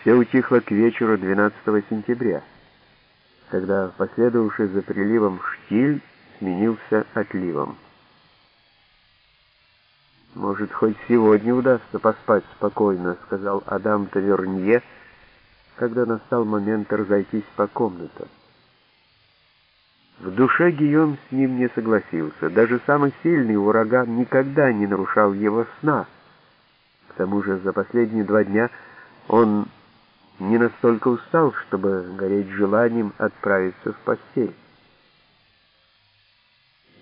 Все утихло к вечеру 12 сентября, когда последовавший за приливом штиль сменился отливом. «Может, хоть сегодня удастся поспать спокойно», — сказал Адам Тавернье, когда настал момент разойтись по комнатам. В душе Гийом с ним не согласился. Даже самый сильный ураган никогда не нарушал его сна. К тому же за последние два дня он не настолько устал, чтобы гореть желанием отправиться в постель.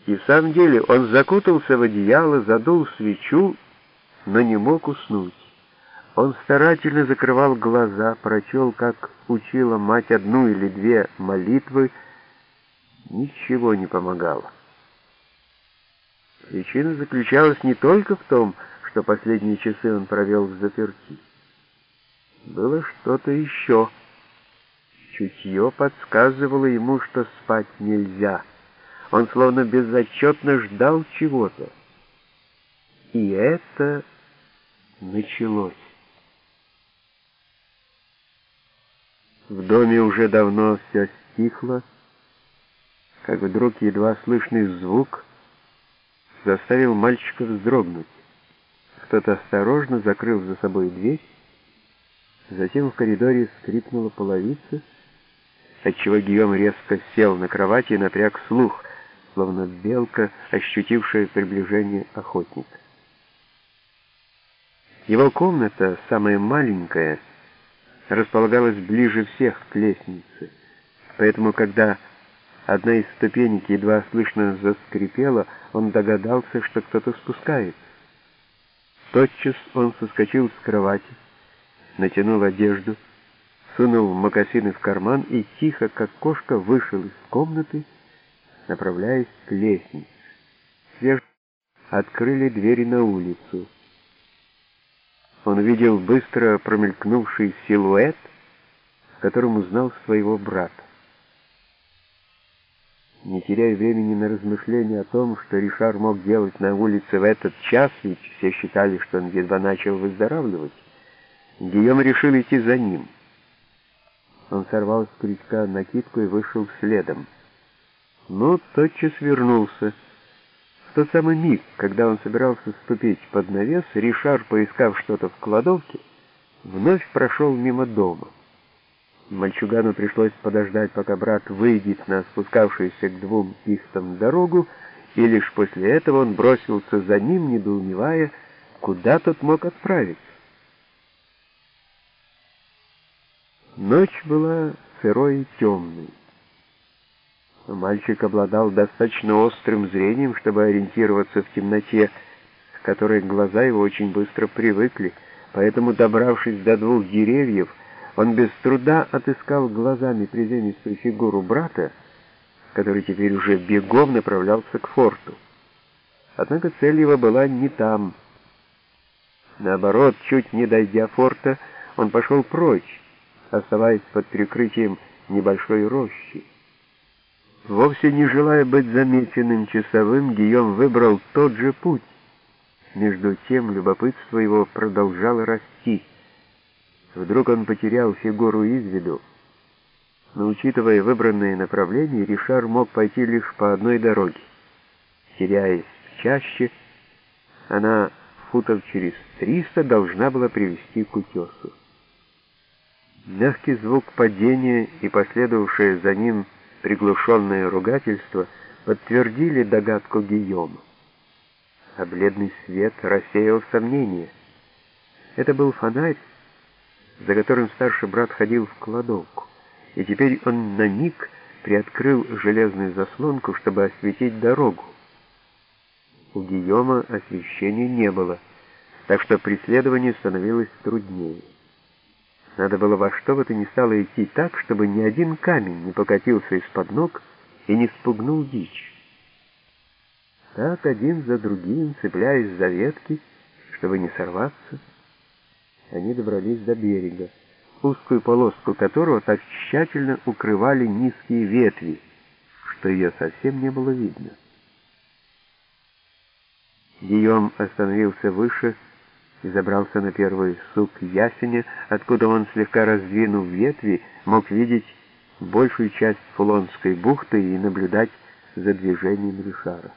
И в самом деле он закутался в одеяло, задул свечу, но не мог уснуть. Он старательно закрывал глаза, прочел, как учила мать одну или две молитвы, ничего не помогало. Причина заключалась не только в том, что последние часы он провел в заперти. Было что-то еще. Чутье подсказывало ему, что спать нельзя — он словно безотчетно ждал чего-то. И это началось. В доме уже давно все стихло, как вдруг едва слышный звук заставил мальчика вздрогнуть. Кто-то осторожно закрыл за собой дверь, затем в коридоре скрипнула половица, отчего Гийом резко сел на кровати и напряг слух словно белка, ощутившая приближение охотника. Его комната, самая маленькая, располагалась ближе всех к лестнице, поэтому, когда одна из ступенек едва слышно заскрипела, он догадался, что кто-то спускается. Тотчас он соскочил с кровати, натянул одежду, сунул мокасины в карман и тихо, как кошка, вышел из комнаты, направляясь к лестнице. Свеж открыли двери на улицу. Он видел быстро промелькнувший силуэт, в котором узнал своего брата. Не теряя времени на размышления о том, что Ришар мог делать на улице в этот час, ведь все считали, что он едва начал выздоравливать, Гийом решил идти за ним. Он сорвал с крючка накидку и вышел следом но тотчас вернулся. В тот самый миг, когда он собирался ступить под навес, Ришар, поискав что-то в кладовке, вновь прошел мимо дома. Мальчугану пришлось подождать, пока брат выйдет на спускавшуюся к двум пихтам дорогу, и лишь после этого он бросился за ним, недоумевая, куда тот мог отправиться. Ночь была сырой и темной. Мальчик обладал достаточно острым зрением, чтобы ориентироваться в темноте, к которой глаза его очень быстро привыкли, поэтому, добравшись до двух деревьев, он без труда отыскал глазами приземистую фигуру брата, который теперь уже бегом направлялся к форту. Однако цель его была не там. Наоборот, чуть не дойдя форта, он пошел прочь, оставаясь под прикрытием небольшой рощи. Вовсе не желая быть замеченным часовым, Гийом выбрал тот же путь. Между тем любопытство его продолжало расти. Вдруг он потерял фигуру из виду. Но, учитывая выбранное направление, Ришар мог пойти лишь по одной дороге. Теряясь чаще, она футов через триста должна была привести к утесу. Мягкий звук падения и последовавшее за ним приглушенное ругательство подтвердили догадку Гийома. А бледный свет рассеял сомнения. Это был фонарь, за которым старший брат ходил в кладовку, и теперь он на миг приоткрыл железную заслонку, чтобы осветить дорогу. У Гийома освещения не было, так что преследование становилось труднее. Надо было во что бы то ни стало идти так, чтобы ни один камень не покатился из-под ног и не спугнул дичь. Так один за другим, цепляясь за ветки, чтобы не сорваться, они добрались до берега, узкую полоску которого так тщательно укрывали низкие ветви, что ее совсем не было видно. Гийом остановился выше, забрался на первый сук ясеня, откуда он, слегка раздвинув ветви, мог видеть большую часть Фулонской бухты и наблюдать за движением Ришара.